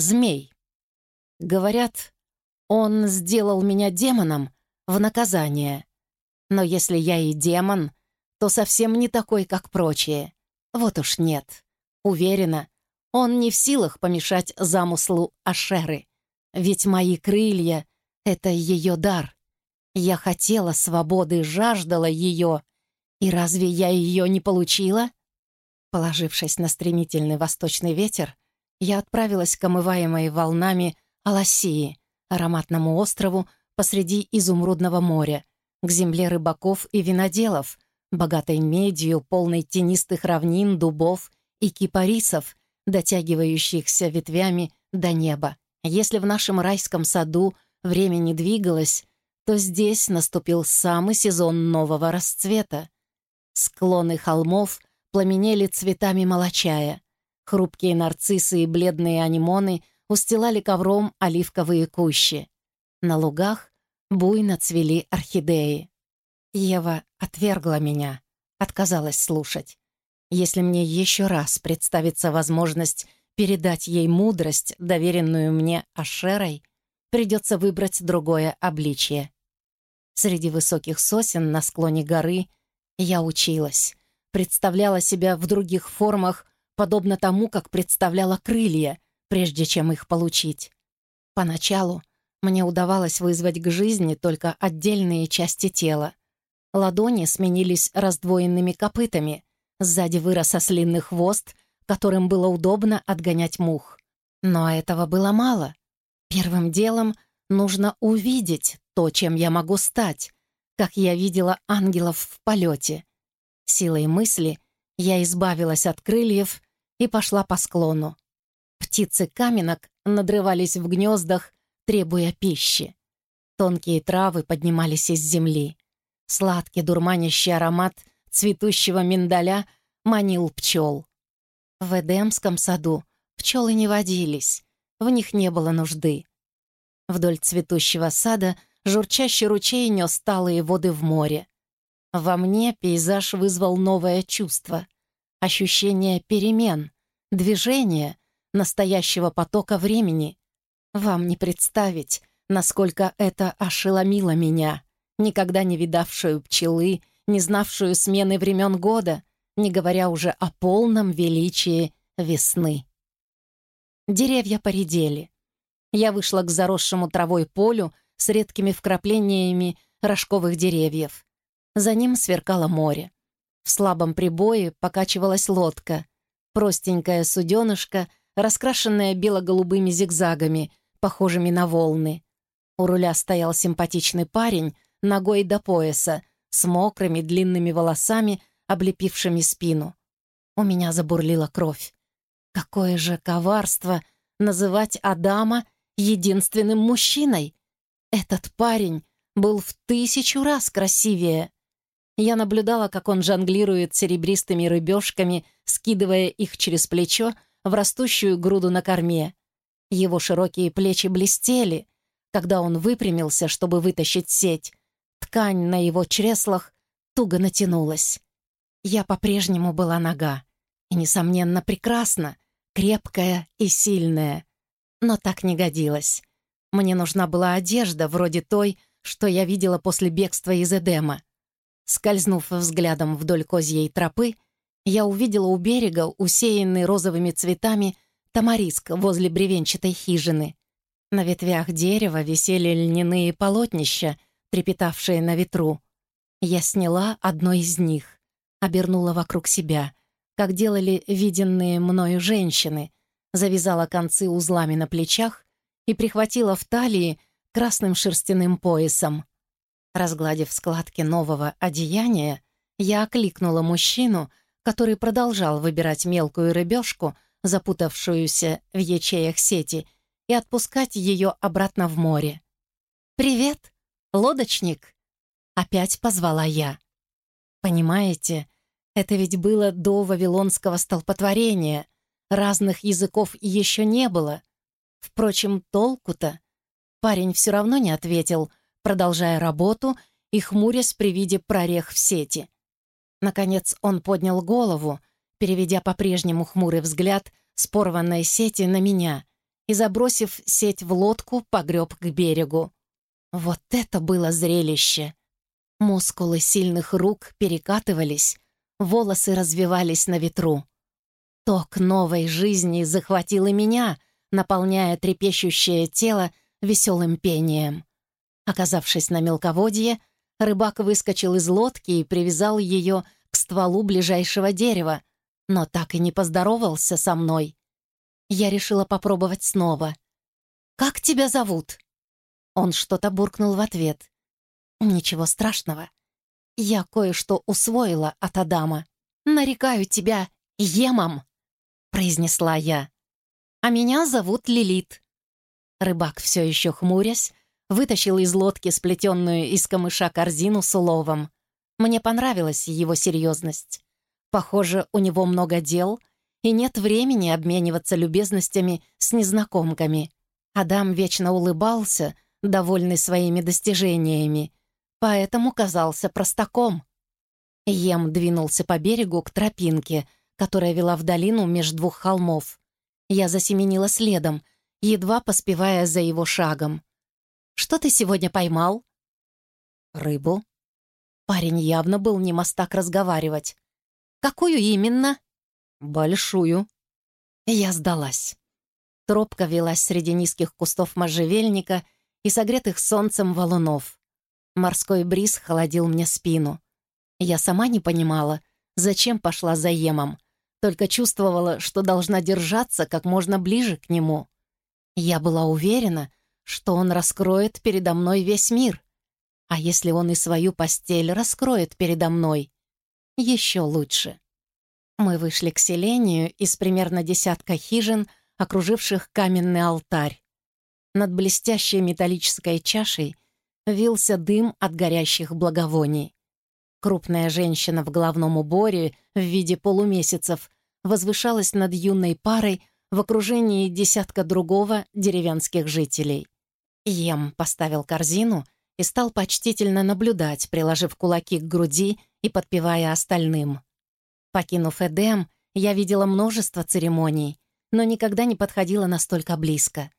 Змей. Говорят, он сделал меня демоном в наказание. Но если я и демон, то совсем не такой, как прочие. Вот уж нет. Уверена, он не в силах помешать замыслу Ашеры. Ведь мои крылья — это ее дар. Я хотела свободы, жаждала ее. И разве я ее не получила? Положившись на стремительный восточный ветер, я отправилась к омываемой волнами Аласии, ароматному острову посреди изумрудного моря, к земле рыбаков и виноделов, богатой медью, полной тенистых равнин, дубов и кипарисов, дотягивающихся ветвями до неба. Если в нашем райском саду время не двигалось, то здесь наступил самый сезон нового расцвета. Склоны холмов пламенели цветами молочая. Хрупкие нарциссы и бледные анимоны устилали ковром оливковые кущи. На лугах буйно цвели орхидеи. Ева отвергла меня, отказалась слушать. Если мне еще раз представится возможность передать ей мудрость, доверенную мне Ашерой, придется выбрать другое обличье. Среди высоких сосен на склоне горы я училась, представляла себя в других формах, подобно тому, как представляла крылья, прежде чем их получить. Поначалу мне удавалось вызвать к жизни только отдельные части тела. Ладони сменились раздвоенными копытами, сзади вырос ослинный хвост, которым было удобно отгонять мух. Но этого было мало. Первым делом нужно увидеть то, чем я могу стать, как я видела ангелов в полете. Силой мысли я избавилась от крыльев и пошла по склону. Птицы каменок надрывались в гнездах, требуя пищи. Тонкие травы поднимались из земли. Сладкий дурманящий аромат цветущего миндаля манил пчел. В Эдемском саду пчелы не водились, в них не было нужды. Вдоль цветущего сада журчащий ручей нес талые воды в море. Во мне пейзаж вызвал новое чувство, ощущение перемен, движения, настоящего потока времени. Вам не представить, насколько это ошеломило меня, никогда не видавшую пчелы, не знавшую смены времен года, не говоря уже о полном величии весны. Деревья поредели. Я вышла к заросшему травой полю с редкими вкраплениями рожковых деревьев. За ним сверкало море. В слабом прибое покачивалась лодка. Простенькая суденышка, раскрашенная бело-голубыми зигзагами, похожими на волны. У руля стоял симпатичный парень, ногой до пояса, с мокрыми длинными волосами, облепившими спину. У меня забурлила кровь. Какое же коварство называть Адама единственным мужчиной! Этот парень был в тысячу раз красивее. Я наблюдала, как он жонглирует серебристыми рыбешками, скидывая их через плечо в растущую груду на корме. Его широкие плечи блестели, когда он выпрямился, чтобы вытащить сеть. Ткань на его чреслах туго натянулась. Я по-прежнему была нога. И, несомненно, прекрасна, крепкая и сильная. Но так не годилось. Мне нужна была одежда, вроде той, что я видела после бегства из Эдема. Скользнув взглядом вдоль козьей тропы, я увидела у берега, усеянный розовыми цветами, тамариск возле бревенчатой хижины. На ветвях дерева висели льняные полотнища, трепетавшие на ветру. Я сняла одно из них обернула вокруг себя, как делали виденные мною женщины, завязала концы узлами на плечах и прихватила в талии красным шерстяным поясом. Разгладив складки нового одеяния, я окликнула мужчину, который продолжал выбирать мелкую рыбешку, запутавшуюся в ячеях сети, и отпускать ее обратно в море. «Привет, лодочник!» — опять позвала я. Понимаете, это ведь было до Вавилонского столпотворения. Разных языков еще не было. Впрочем, толку-то? Парень все равно не ответил, продолжая работу и хмурясь при виде прорех в сети. Наконец он поднял голову, переведя по-прежнему хмурый взгляд с порванной сети на меня, и, забросив сеть в лодку, погреб к берегу. Вот это было зрелище! Мускулы сильных рук перекатывались, волосы развивались на ветру. Ток новой жизни захватил и меня, наполняя трепещущее тело веселым пением. Оказавшись на мелководье, рыбак выскочил из лодки и привязал ее к стволу ближайшего дерева, но так и не поздоровался со мной. Я решила попробовать снова. «Как тебя зовут?» Он что-то буркнул в ответ. «Ничего страшного. Я кое-что усвоила от Адама. Нарекаю тебя Емом», — произнесла я. «А меня зовут Лилит». Рыбак, все еще хмурясь, вытащил из лодки сплетенную из камыша корзину с уловом. Мне понравилась его серьезность. Похоже, у него много дел, и нет времени обмениваться любезностями с незнакомками. Адам вечно улыбался, довольный своими достижениями, поэтому казался простаком. Ем двинулся по берегу к тропинке, которая вела в долину между двух холмов. Я засеменила следом, едва поспевая за его шагом. Что ты сегодня поймал?» «Рыбу». Парень явно был не мастак разговаривать. «Какую именно?» «Большую». Я сдалась. Тропка велась среди низких кустов можжевельника и согретых солнцем валунов. Морской бриз холодил мне спину. Я сама не понимала, зачем пошла за Емом, только чувствовала, что должна держаться как можно ближе к нему. Я была уверена, что он раскроет передо мной весь мир. А если он и свою постель раскроет передо мной, еще лучше. Мы вышли к селению из примерно десятка хижин, окруживших каменный алтарь. Над блестящей металлической чашей вился дым от горящих благовоний. Крупная женщина в головном уборе в виде полумесяцев возвышалась над юной парой в окружении десятка другого деревенских жителей. Ем поставил корзину и стал почтительно наблюдать, приложив кулаки к груди и подпевая остальным. Покинув Эдем, я видела множество церемоний, но никогда не подходила настолько близко.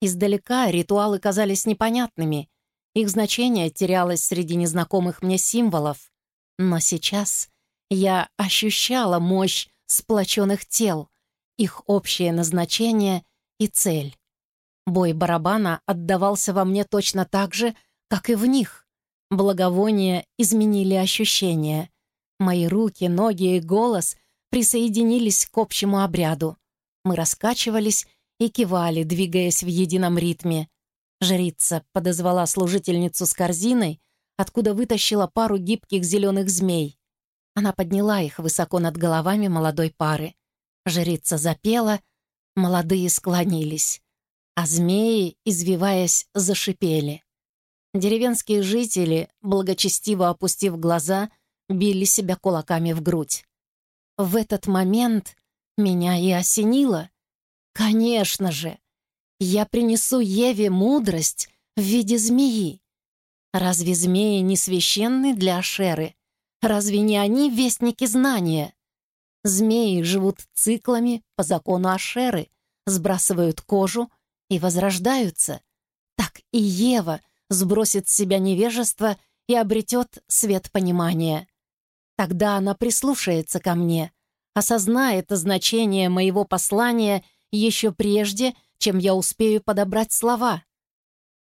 Издалека ритуалы казались непонятными, их значение терялось среди незнакомых мне символов. Но сейчас я ощущала мощь сплоченных тел, их общее назначение и цель. Бой барабана отдавался во мне точно так же, как и в них. Благовония изменили ощущения. Мои руки, ноги и голос присоединились к общему обряду. Мы раскачивались и кивали, двигаясь в едином ритме. Жрица подозвала служительницу с корзиной, откуда вытащила пару гибких зеленых змей. Она подняла их высоко над головами молодой пары. Жрица запела, молодые склонились а змеи, извиваясь, зашипели. Деревенские жители, благочестиво опустив глаза, били себя кулаками в грудь. В этот момент меня и осенило. Конечно же, я принесу Еве мудрость в виде змеи. Разве змеи не священны для Ашеры? Разве не они вестники знания? Змеи живут циклами по закону Ашеры, сбрасывают кожу, и возрождаются, так и Ева сбросит с себя невежество и обретет свет понимания. Тогда она прислушается ко мне, осознает значение моего послания еще прежде, чем я успею подобрать слова.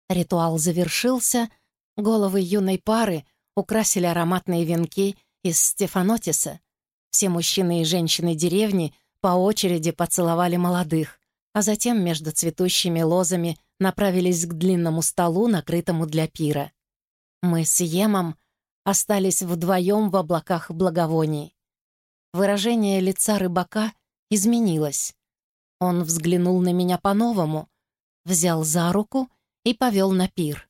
Ритуал завершился, головы юной пары украсили ароматные венки из стефанотиса. Все мужчины и женщины деревни по очереди поцеловали молодых а затем между цветущими лозами направились к длинному столу, накрытому для пира. Мы с Емом остались вдвоем в облаках благовоний. Выражение лица рыбака изменилось. Он взглянул на меня по-новому, взял за руку и повел на пир.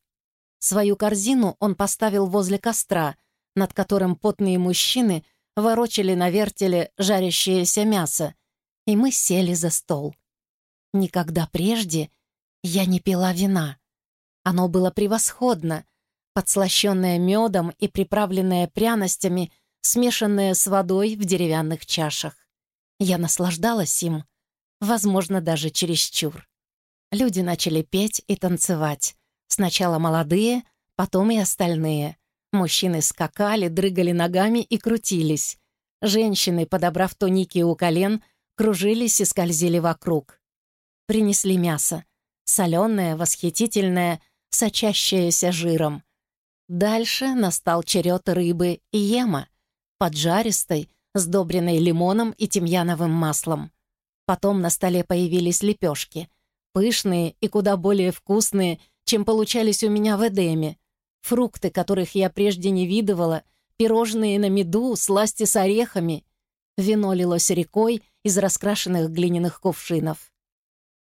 Свою корзину он поставил возле костра, над которым потные мужчины ворочали на вертеле жарящееся мясо, и мы сели за стол. Никогда прежде я не пила вина. Оно было превосходно, подслащенное медом и приправленное пряностями, смешанное с водой в деревянных чашах. Я наслаждалась им, возможно, даже чересчур. Люди начали петь и танцевать. Сначала молодые, потом и остальные. Мужчины скакали, дрыгали ногами и крутились. Женщины, подобрав туники у колен, кружились и скользили вокруг. Принесли мясо. Соленое, восхитительное, сочащееся жиром. Дальше настал черед рыбы и ема, поджаристой, сдобренной лимоном и тимьяновым маслом. Потом на столе появились лепешки, пышные и куда более вкусные, чем получались у меня в Эдеме. Фрукты, которых я прежде не видывала, пирожные на меду, сласти с орехами. Вино лилось рекой из раскрашенных глиняных кувшинов.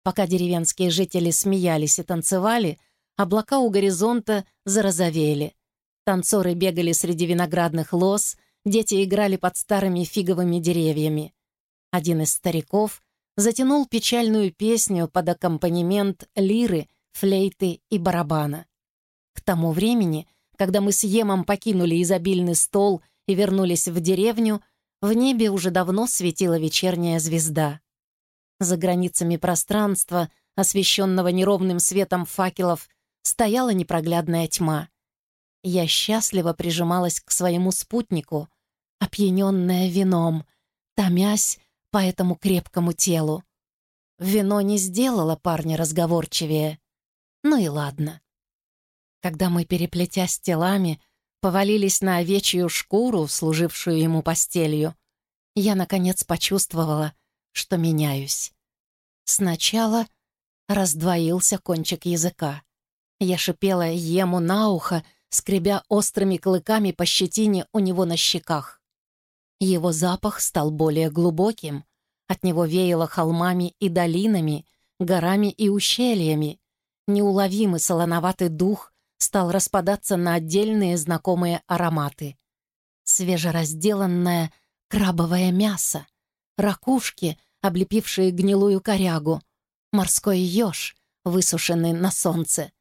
Пока деревенские жители смеялись и танцевали, облака у горизонта зарозовели. Танцоры бегали среди виноградных лоз, дети играли под старыми фиговыми деревьями. Один из стариков затянул печальную песню под аккомпанемент лиры, флейты и барабана. К тому времени, когда мы с Емом покинули изобильный стол и вернулись в деревню, в небе уже давно светила вечерняя звезда. За границами пространства, освещенного неровным светом факелов, стояла непроглядная тьма. Я счастливо прижималась к своему спутнику, опьяненная вином, томясь по этому крепкому телу. Вино не сделало парня разговорчивее. Ну и ладно. Когда мы, переплетясь телами, повалились на овечью шкуру, служившую ему постелью, я, наконец, почувствовала, что меняюсь. Сначала раздвоился кончик языка. Я шипела ему на ухо, скребя острыми клыками по щетине у него на щеках. Его запах стал более глубоким. От него веяло холмами и долинами, горами и ущельями. Неуловимый солоноватый дух стал распадаться на отдельные знакомые ароматы. Свежеразделанное крабовое мясо, ракушки, облепившие гнилую корягу, морской еж, высушенный на солнце.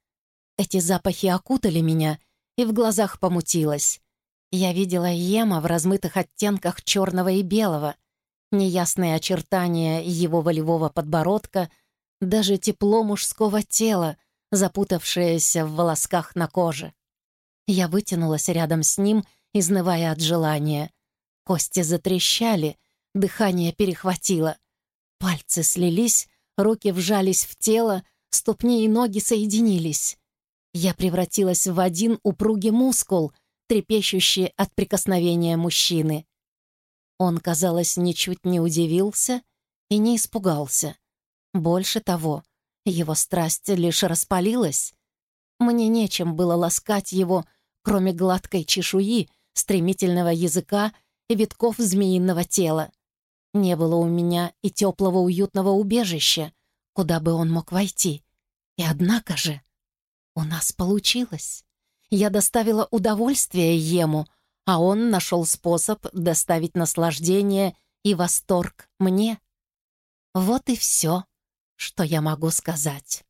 Эти запахи окутали меня, и в глазах помутилось. Я видела Ема в размытых оттенках черного и белого, неясные очертания его волевого подбородка, даже тепло мужского тела, запутавшееся в волосках на коже. Я вытянулась рядом с ним, изнывая от желания. Кости затрещали, дыхание перехватило. Пальцы слились, руки вжались в тело, ступни и ноги соединились. Я превратилась в один упругий мускул — трепещущие от прикосновения мужчины. Он, казалось, ничуть не удивился и не испугался. Больше того, его страсть лишь распалилась. Мне нечем было ласкать его, кроме гладкой чешуи, стремительного языка и витков змеиного тела. Не было у меня и теплого уютного убежища, куда бы он мог войти. И однако же у нас получилось. Я доставила удовольствие ему, а он нашел способ доставить наслаждение и восторг мне. Вот и все, что я могу сказать.